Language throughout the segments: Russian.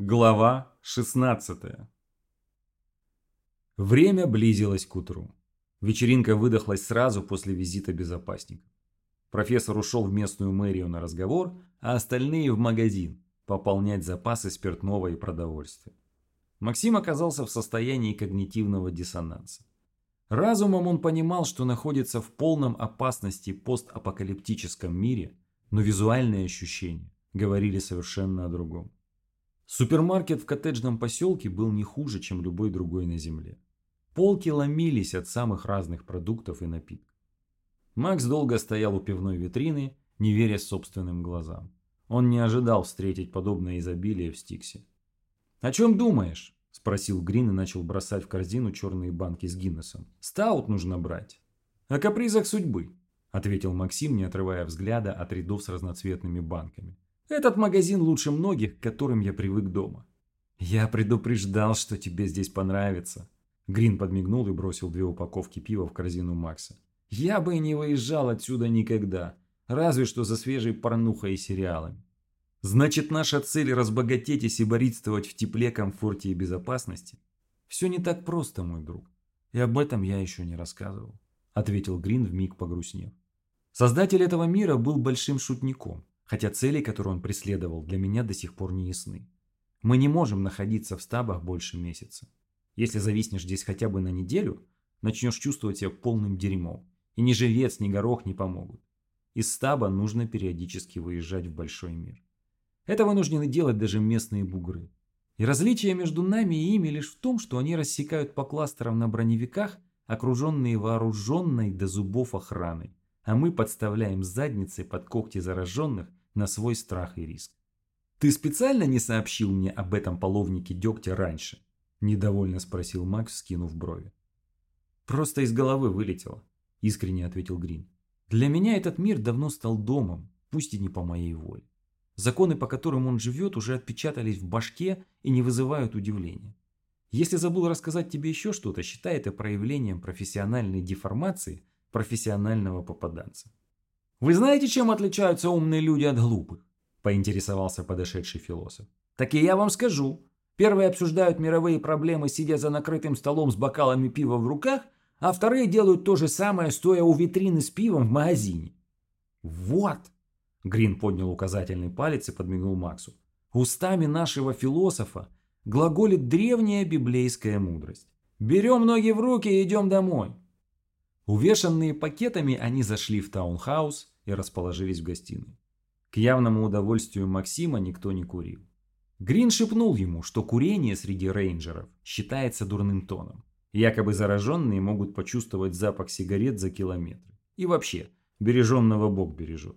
Глава 16 Время близилось к утру. Вечеринка выдохлась сразу после визита безопасника. Профессор ушел в местную мэрию на разговор, а остальные в магазин пополнять запасы спиртного и продовольствия. Максим оказался в состоянии когнитивного диссонанса. Разумом он понимал, что находится в полном опасности постапокалиптическом мире, но визуальные ощущения говорили совершенно о другом. Супермаркет в коттеджном поселке был не хуже, чем любой другой на земле. Полки ломились от самых разных продуктов и напитков. Макс долго стоял у пивной витрины, не веря собственным глазам. Он не ожидал встретить подобное изобилие в Стиксе. «О чем думаешь?» – спросил Грин и начал бросать в корзину черные банки с Гиннесом. «Стаут нужно брать». «О капризах судьбы», – ответил Максим, не отрывая взгляда от рядов с разноцветными банками. Этот магазин лучше многих, к которым я привык дома. Я предупреждал, что тебе здесь понравится. Грин подмигнул и бросил две упаковки пива в корзину Макса. Я бы и не выезжал отсюда никогда, разве что за свежей порнухой и сериалами. Значит, наша цель разбогатеть и сиборитствовать в тепле, комфорте и безопасности? Все не так просто, мой друг. И об этом я еще не рассказывал, ответил Грин вмиг погрустнев. Создатель этого мира был большим шутником хотя цели, которые он преследовал, для меня до сих пор не ясны. Мы не можем находиться в стабах больше месяца. Если зависнешь здесь хотя бы на неделю, начнешь чувствовать себя полным дерьмом, и ни живец, ни горох не помогут. Из стаба нужно периодически выезжать в большой мир. Это вынуждены делать даже местные бугры. И различие между нами и ими лишь в том, что они рассекают по кластерам на броневиках, окруженные вооруженной до зубов охраной, а мы подставляем задницы под когти зараженных на свой страх и риск. «Ты специально не сообщил мне об этом половнике дегтя раньше?» – недовольно спросил Макс, скинув брови. «Просто из головы вылетело», – искренне ответил Грин. «Для меня этот мир давно стал домом, пусть и не по моей воле. Законы, по которым он живет, уже отпечатались в башке и не вызывают удивления. Если забыл рассказать тебе еще что-то, считай это проявлением профессиональной деформации профессионального попаданца. «Вы знаете, чем отличаются умные люди от глупых?» – поинтересовался подошедший философ. «Так и я вам скажу. Первые обсуждают мировые проблемы, сидя за накрытым столом с бокалами пива в руках, а вторые делают то же самое, стоя у витрины с пивом в магазине». «Вот!» – Грин поднял указательный палец и подмигнул Максу. «Устами нашего философа глаголит древняя библейская мудрость. Берем ноги в руки и идем домой. Увешанные пакетами, они зашли в таунхаус и расположились в гостиной. К явному удовольствию Максима никто не курил. Грин шепнул ему, что курение среди рейнджеров считается дурным тоном. Якобы зараженные могут почувствовать запах сигарет за километры. И вообще, береженного Бог бережет.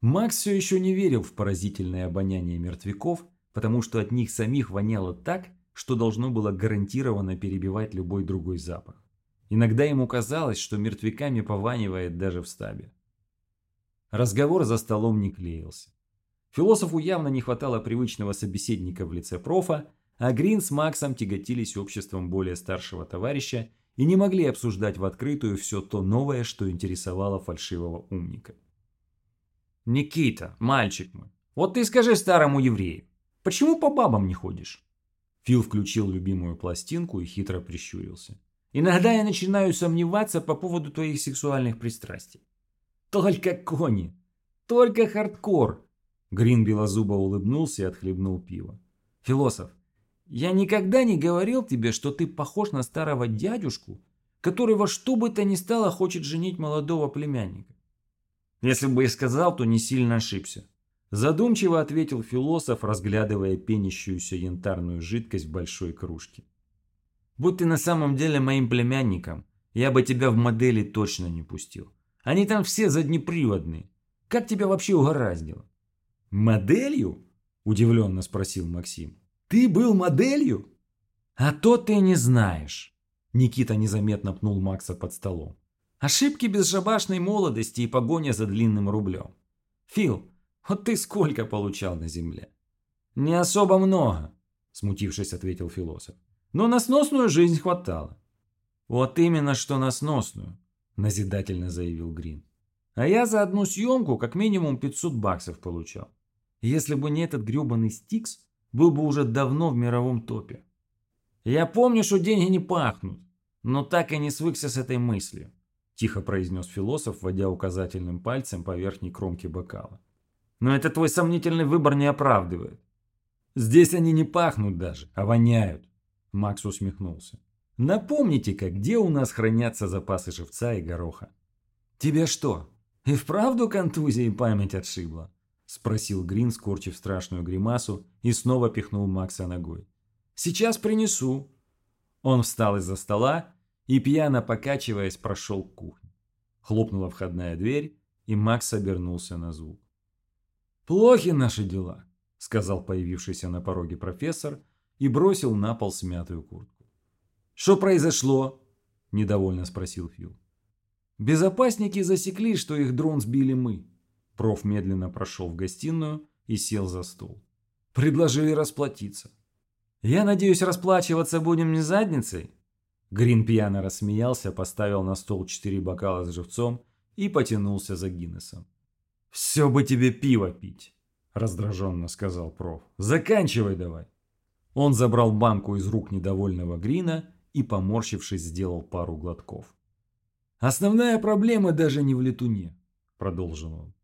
Макс все еще не верил в поразительное обоняние мертвяков, потому что от них самих воняло так, что должно было гарантированно перебивать любой другой запах. Иногда ему казалось, что мертвяками пованивает даже в стабе. Разговор за столом не клеился. Философу явно не хватало привычного собеседника в лице профа, а Грин с Максом тяготились обществом более старшего товарища и не могли обсуждать в открытую все то новое, что интересовало фальшивого умника. «Никита, мальчик мой, вот ты скажи старому еврею, почему по бабам не ходишь?» Фил включил любимую пластинку и хитро прищурился. Иногда я начинаю сомневаться по поводу твоих сексуальных пристрастий. Только кони. Только хардкор. Грин белозубо улыбнулся и отхлебнул пиво. Философ, я никогда не говорил тебе, что ты похож на старого дядюшку, который во что бы то ни стало хочет женить молодого племянника. Если бы и сказал, то не сильно ошибся. Задумчиво ответил философ, разглядывая пенящуюся янтарную жидкость в большой кружке. Будь ты на самом деле моим племянником, я бы тебя в модели точно не пустил. Они там все заднеприводные. Как тебя вообще угораздило? Моделью? Удивленно спросил Максим. Ты был моделью? А то ты не знаешь. Никита незаметно пнул Макса под столом. Ошибки безжабашной молодости и погоня за длинным рублем. Фил, вот ты сколько получал на земле? Не особо много, смутившись, ответил философ. Но на сносную жизнь хватало. Вот именно что на сносную, назидательно заявил Грин. А я за одну съемку как минимум 500 баксов получал. Если бы не этот гребаный Стикс, был бы уже давно в мировом топе. «Я помню, что деньги не пахнут, но так и не свыкся с этой мыслью», тихо произнес философ, водя указательным пальцем по верхней кромке бокала. «Но это твой сомнительный выбор не оправдывает. Здесь они не пахнут даже, а воняют», Макс усмехнулся. «Напомните-ка, где у нас хранятся запасы живца и гороха?» «Тебе что, и вправду контузия и память отшибла?» – спросил Грин, скорчив страшную гримасу, и снова пихнул Макса ногой. «Сейчас принесу». Он встал из-за стола и, пьяно покачиваясь, прошел к кухне. Хлопнула входная дверь, и Макс обернулся на звук. «Плохи наши дела», – сказал появившийся на пороге профессор и бросил на пол смятую куртку. «Что произошло?» – недовольно спросил Фил. «Безопасники засекли, что их дрон сбили мы», Проф медленно прошел в гостиную и сел за стол. Предложили расплатиться. «Я надеюсь, расплачиваться будем не задницей?» Грин пьяно рассмеялся, поставил на стол четыре бокала с живцом и потянулся за Гиннесом. «Все бы тебе пиво пить!» – раздраженно сказал проф. «Заканчивай давай!» Он забрал банку из рук недовольного Грина и, поморщившись, сделал пару глотков. «Основная проблема даже не в летуне», – продолжил он.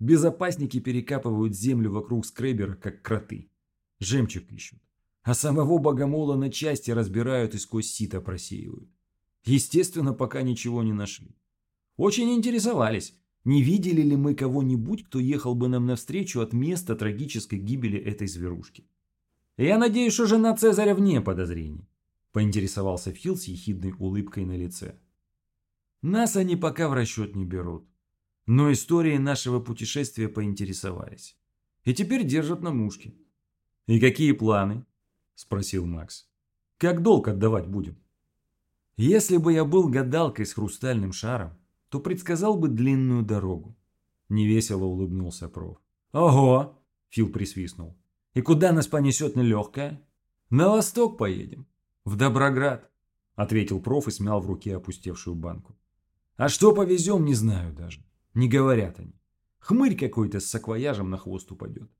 Безопасники перекапывают землю вокруг скребера, как кроты. Жемчуг ищут. А самого богомола на части разбирают и сквозь сито просеивают. Естественно, пока ничего не нашли. Очень интересовались, не видели ли мы кого-нибудь, кто ехал бы нам навстречу от места трагической гибели этой зверушки. «Я надеюсь, что жена Цезаря вне подозрений», – поинтересовался Фил с ехидной улыбкой на лице. «Нас они пока в расчет не берут но историей нашего путешествия поинтересовались. И теперь держат на мушке. «И какие планы?» – спросил Макс. «Как долг отдавать будем?» «Если бы я был гадалкой с хрустальным шаром, то предсказал бы длинную дорогу». Невесело улыбнулся проф. «Ого!» – Фил присвистнул. «И куда нас понесет нелегкая?» «На восток поедем. В Доброград», – ответил проф и смял в руке опустевшую банку. «А что повезем, не знаю даже. Не говорят они. Хмырь какой-то с саквояжем на хвост упадет.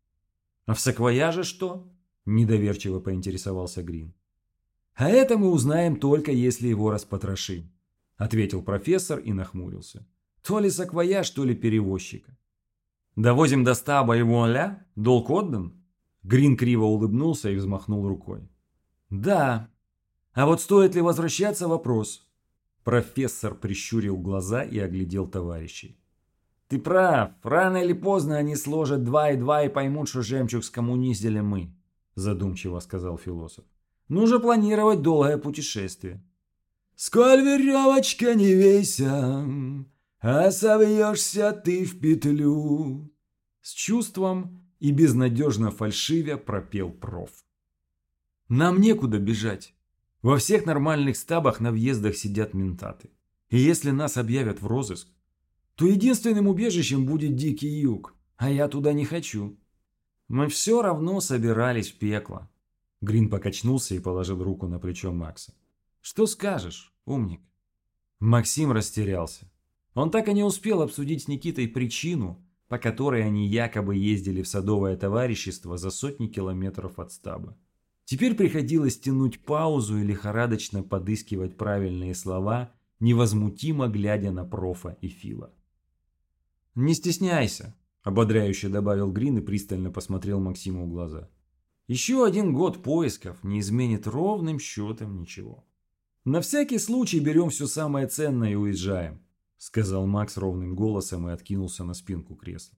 А в саквояже что? Недоверчиво поинтересовался Грин. А это мы узнаем только если его распотрошим, ответил профессор и нахмурился. То ли саквояж, то ли перевозчика. Довозим до стаба и вуаля, долг отдан? Грин криво улыбнулся и взмахнул рукой. Да. А вот стоит ли возвращаться вопрос? Профессор прищурил глаза и оглядел товарищей. Ты прав. Рано или поздно они сложат два и два и поймут, что жемчуг скоммуниздили мы, задумчиво сказал философ. Нужно планировать долгое путешествие. Сколь веревочка не вейся, а совьешься ты в петлю. С чувством и безнадежно фальшивя пропел проф. Нам некуда бежать. Во всех нормальных стабах на въездах сидят ментаты. И если нас объявят в розыск, то единственным убежищем будет Дикий Юг, а я туда не хочу. Мы все равно собирались в пекло. Грин покачнулся и положил руку на плечо Макса. Что скажешь, умник? Максим растерялся. Он так и не успел обсудить с Никитой причину, по которой они якобы ездили в садовое товарищество за сотни километров от стаба. Теперь приходилось тянуть паузу и лихорадочно подыскивать правильные слова, невозмутимо глядя на профа и Фила. «Не стесняйся», – ободряюще добавил Грин и пристально посмотрел Максиму в глаза. «Еще один год поисков не изменит ровным счетом ничего». «На всякий случай берем все самое ценное и уезжаем», – сказал Макс ровным голосом и откинулся на спинку кресла.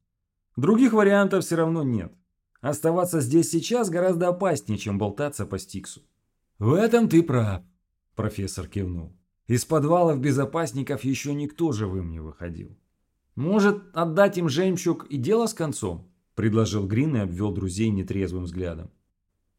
«Других вариантов все равно нет. Оставаться здесь сейчас гораздо опаснее, чем болтаться по Стиксу». «В этом ты прав», – профессор кивнул. «Из подвалов безопасников еще никто живым не выходил». «Может, отдать им жемчуг и дело с концом?» – предложил Грин и обвел друзей нетрезвым взглядом.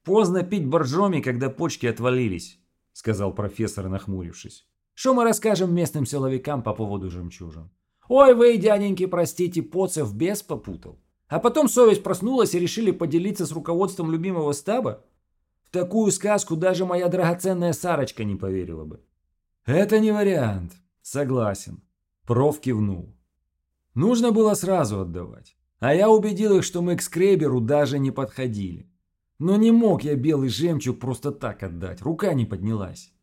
«Поздно пить боржоми, когда почки отвалились», – сказал профессор, нахмурившись. «Что мы расскажем местным силовикам по поводу жемчужин? Ой, вы, дяденьки, простите, Поцев без попутал. А потом совесть проснулась и решили поделиться с руководством любимого стаба? В такую сказку даже моя драгоценная Сарочка не поверила бы». «Это не вариант. Согласен». Проф кивнул. Нужно было сразу отдавать. А я убедил их, что мы к скреберу даже не подходили. Но не мог я белый жемчуг просто так отдать, рука не поднялась.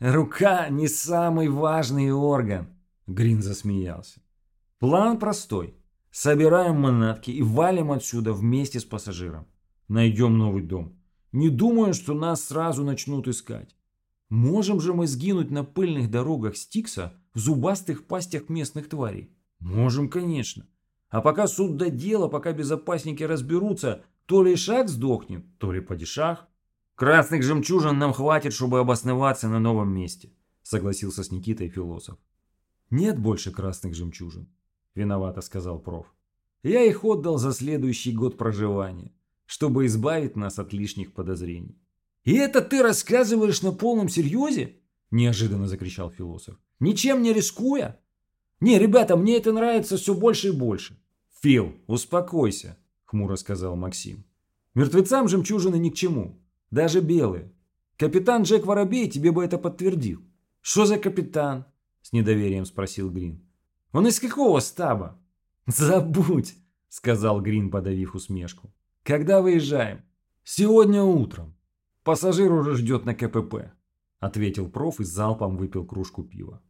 Рука не самый важный орган, Грин засмеялся. План простой. Собираем манатки и валим отсюда вместе с пассажиром. Найдем новый дом. Не думаю, что нас сразу начнут искать. Можем же мы сгинуть на пыльных дорогах Стикса в зубастых пастях местных тварей? Можем, конечно. А пока суд до дела, пока безопасники разберутся, то ли шаг сдохнет, то ли падишах. Красных жемчужин нам хватит, чтобы обосноваться на новом месте, согласился с Никитой философ. Нет больше красных жемчужин, виновато сказал проф. Я их отдал за следующий год проживания, чтобы избавить нас от лишних подозрений. «И это ты рассказываешь на полном серьезе?» – неожиданно закричал философ. «Ничем не рискуя?» «Не, ребята, мне это нравится все больше и больше». «Фил, успокойся», – хмуро сказал Максим. «Мертвецам жемчужины ни к чему, даже белые. Капитан Джек Воробей тебе бы это подтвердил». «Что за капитан?» – с недоверием спросил Грин. «Он из какого стаба?» «Забудь», – сказал Грин, подавив усмешку. «Когда выезжаем?» «Сегодня утром. Пассажир уже ждет на КПП», – ответил проф и залпом выпил кружку пива.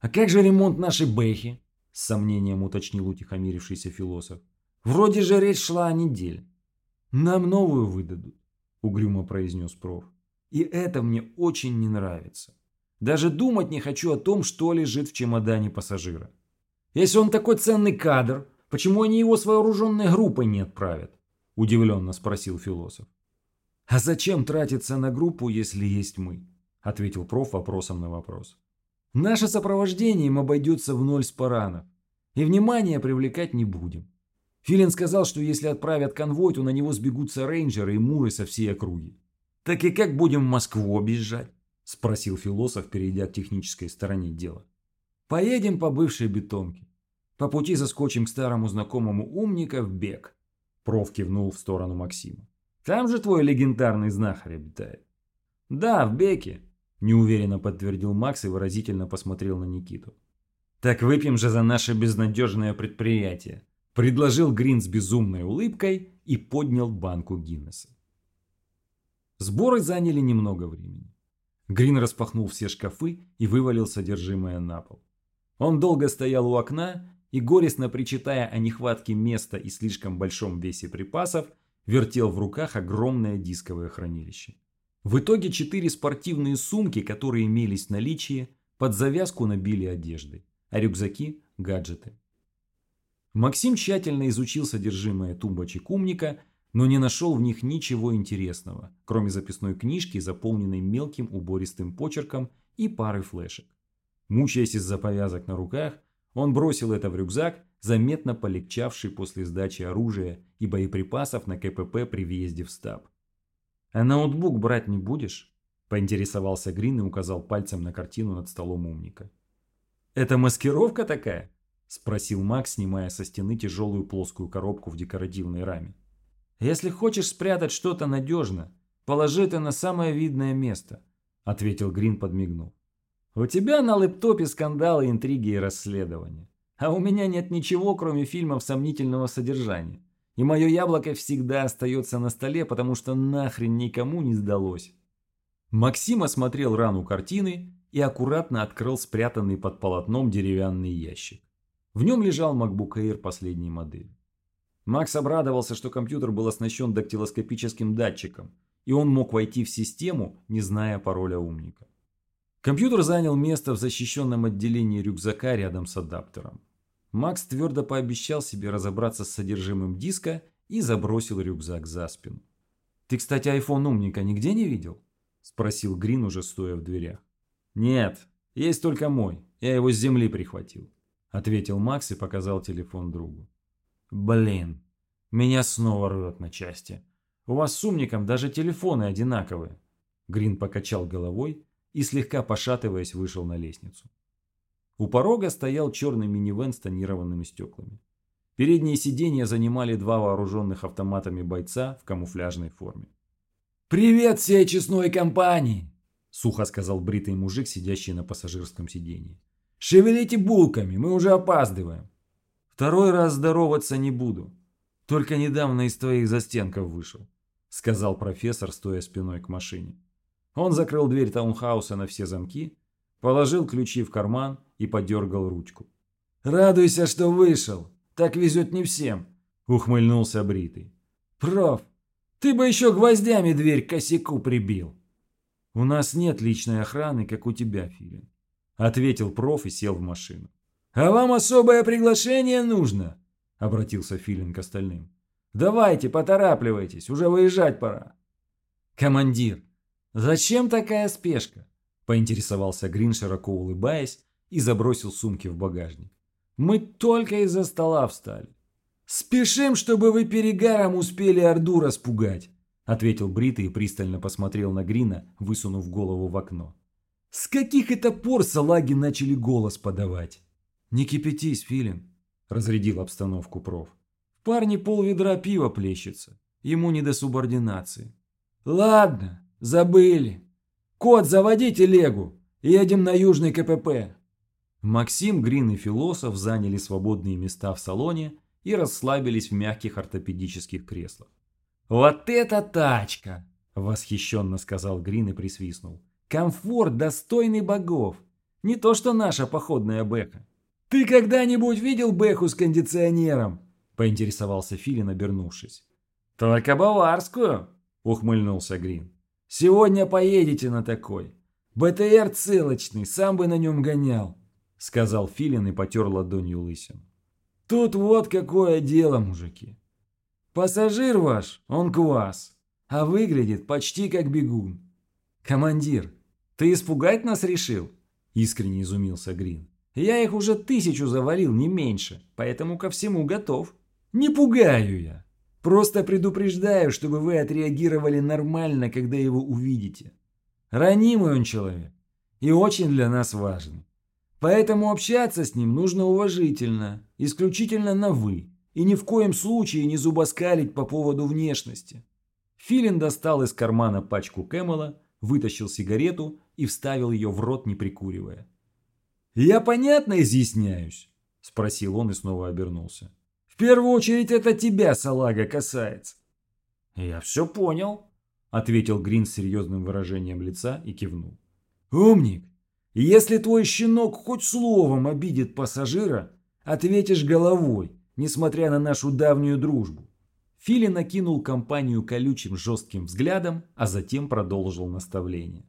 «А как же ремонт нашей бэхи?» – с сомнением уточнил утихомирившийся философ. «Вроде же речь шла о неделе». «Нам новую выдадут», – угрюмо произнес проф. «И это мне очень не нравится. Даже думать не хочу о том, что лежит в чемодане пассажира. Если он такой ценный кадр, почему они его с вооруженной группой не отправят?» – удивленно спросил философ. «А зачем тратиться на группу, если есть мы?» – ответил проф вопросом на вопрос. «Наше сопровождение им обойдется в ноль спаранов, и внимания привлекать не будем. Филин сказал, что если отправят конвой, то на него сбегутся рейнджеры и муры со всей округи. «Так и как будем в Москву объезжать?» – спросил философ, перейдя к технической стороне дела. «Поедем по бывшей бетонке. По пути заскочим к старому знакомому умника в бег. Проф кивнул в сторону Максима. «Там же твой легендарный знахарь обитает». «Да, в Беке», – неуверенно подтвердил Макс и выразительно посмотрел на Никиту. «Так выпьем же за наше безнадежное предприятие», – предложил Грин с безумной улыбкой и поднял банку Гиннесса. Сборы заняли немного времени. Грин распахнул все шкафы и вывалил содержимое на пол. Он долго стоял у окна и, горестно причитая о нехватке места и слишком большом весе припасов, вертел в руках огромное дисковое хранилище. В итоге четыре спортивные сумки, которые имелись в наличии, под завязку набили одеждой, а рюкзаки – гаджеты. Максим тщательно изучил содержимое тумбочек умника, но не нашел в них ничего интересного, кроме записной книжки, заполненной мелким убористым почерком и пары флешек. Мучаясь из-за повязок на руках, он бросил это в рюкзак, заметно полегчавший после сдачи оружия и боеприпасов на КПП при въезде в стаб. «А ноутбук брать не будешь?» – поинтересовался Грин и указал пальцем на картину над столом умника. «Это маскировка такая?» – спросил Макс, снимая со стены тяжелую плоскую коробку в декоративной раме. «Если хочешь спрятать что-то надежно, положи это на самое видное место», – ответил Грин, подмигнув. У тебя на лэптопе скандалы, интриги и расследования. А у меня нет ничего, кроме фильмов сомнительного содержания. И мое яблоко всегда остается на столе, потому что нахрен никому не сдалось. Максим осмотрел рану картины и аккуратно открыл спрятанный под полотном деревянный ящик. В нем лежал MacBook Air последней модели. Макс обрадовался, что компьютер был оснащен дактилоскопическим датчиком, и он мог войти в систему, не зная пароля умника. Компьютер занял место в защищенном отделении рюкзака рядом с адаптером. Макс твердо пообещал себе разобраться с содержимым диска и забросил рюкзак за спину. «Ты, кстати, айфон умника нигде не видел?» – спросил Грин, уже стоя в дверях. «Нет, есть только мой. Я его с земли прихватил», – ответил Макс и показал телефон другу. «Блин, меня снова рвет на части. У вас с умником даже телефоны одинаковые». Грин покачал головой и, слегка пошатываясь, вышел на лестницу. У порога стоял черный минивэн с тонированными стеклами. Передние сиденья занимали два вооруженных автоматами бойца в камуфляжной форме. «Привет всей честной компании!» – сухо сказал бритый мужик, сидящий на пассажирском сиденье. «Шевелите булками, мы уже опаздываем!» «Второй раз здороваться не буду. Только недавно из твоих застенков вышел», – сказал профессор, стоя спиной к машине. Он закрыл дверь таунхауса на все замки, положил ключи в карман и подергал ручку. «Радуйся, что вышел! Так везет не всем!» – ухмыльнулся Бритый. «Проф, ты бы еще гвоздями дверь к косяку прибил!» «У нас нет личной охраны, как у тебя, Филин», – ответил проф и сел в машину. «А вам особое приглашение нужно?» – обратился Филин к остальным. «Давайте, поторапливайтесь, уже выезжать пора». «Командир, зачем такая спешка?» – поинтересовался Грин, широко улыбаясь, и забросил сумки в багажник. «Мы только из-за стола встали». «Спешим, чтобы вы перегаром успели Орду распугать», – ответил Бритый и пристально посмотрел на Грина, высунув голову в окно. «С каких это пор салаги начали голос подавать?» «Не кипятись, Филин», – разрядил обстановку проф. «В парне полведра пива плещется. Ему не до субординации». «Ладно, забыли. Кот, заводи телегу. Едем на Южный КПП». Максим, Грин и Философ заняли свободные места в салоне и расслабились в мягких ортопедических креслах. «Вот это тачка!» – восхищенно сказал Грин и присвистнул. «Комфорт, достойный богов! Не то что наша походная бэха!» «Ты когда-нибудь видел Бэху с кондиционером?» – поинтересовался Филин, обернувшись. «Только баварскую!» – ухмыльнулся Грин. «Сегодня поедете на такой. БТР целочный, сам бы на нем гонял», – сказал Филин и потер ладонью лысину. «Тут вот какое дело, мужики. Пассажир ваш, он квас, а выглядит почти как бегун». «Командир, ты испугать нас решил?» – искренне изумился Грин. Я их уже тысячу завалил, не меньше, поэтому ко всему готов. Не пугаю я. Просто предупреждаю, чтобы вы отреагировали нормально, когда его увидите. Ранимый он человек и очень для нас важный. Поэтому общаться с ним нужно уважительно, исключительно на «вы», и ни в коем случае не зубоскалить по поводу внешности. Филин достал из кармана пачку Кэмела, вытащил сигарету и вставил ее в рот, не прикуривая. «Я понятно изъясняюсь?» – спросил он и снова обернулся. «В первую очередь это тебя, салага, касается». «Я все понял», – ответил Грин с серьезным выражением лица и кивнул. «Умник, если твой щенок хоть словом обидит пассажира, ответишь головой, несмотря на нашу давнюю дружбу». Фили накинул компанию колючим жестким взглядом, а затем продолжил наставление.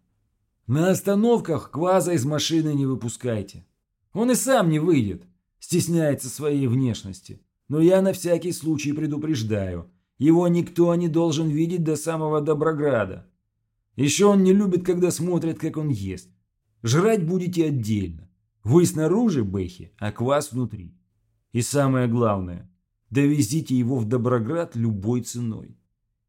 На остановках кваза из машины не выпускайте. Он и сам не выйдет, стесняется своей внешности. Но я на всякий случай предупреждаю, его никто не должен видеть до самого Доброграда. Еще он не любит, когда смотрят, как он ест. Жрать будете отдельно. Вы снаружи, Бэхи, а квас внутри. И самое главное, довезите его в Доброград любой ценой.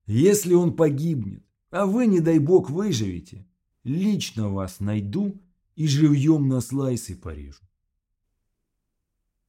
Если он погибнет, а вы, не дай бог, выживете, лично вас найду и живьем на слайсы порежу.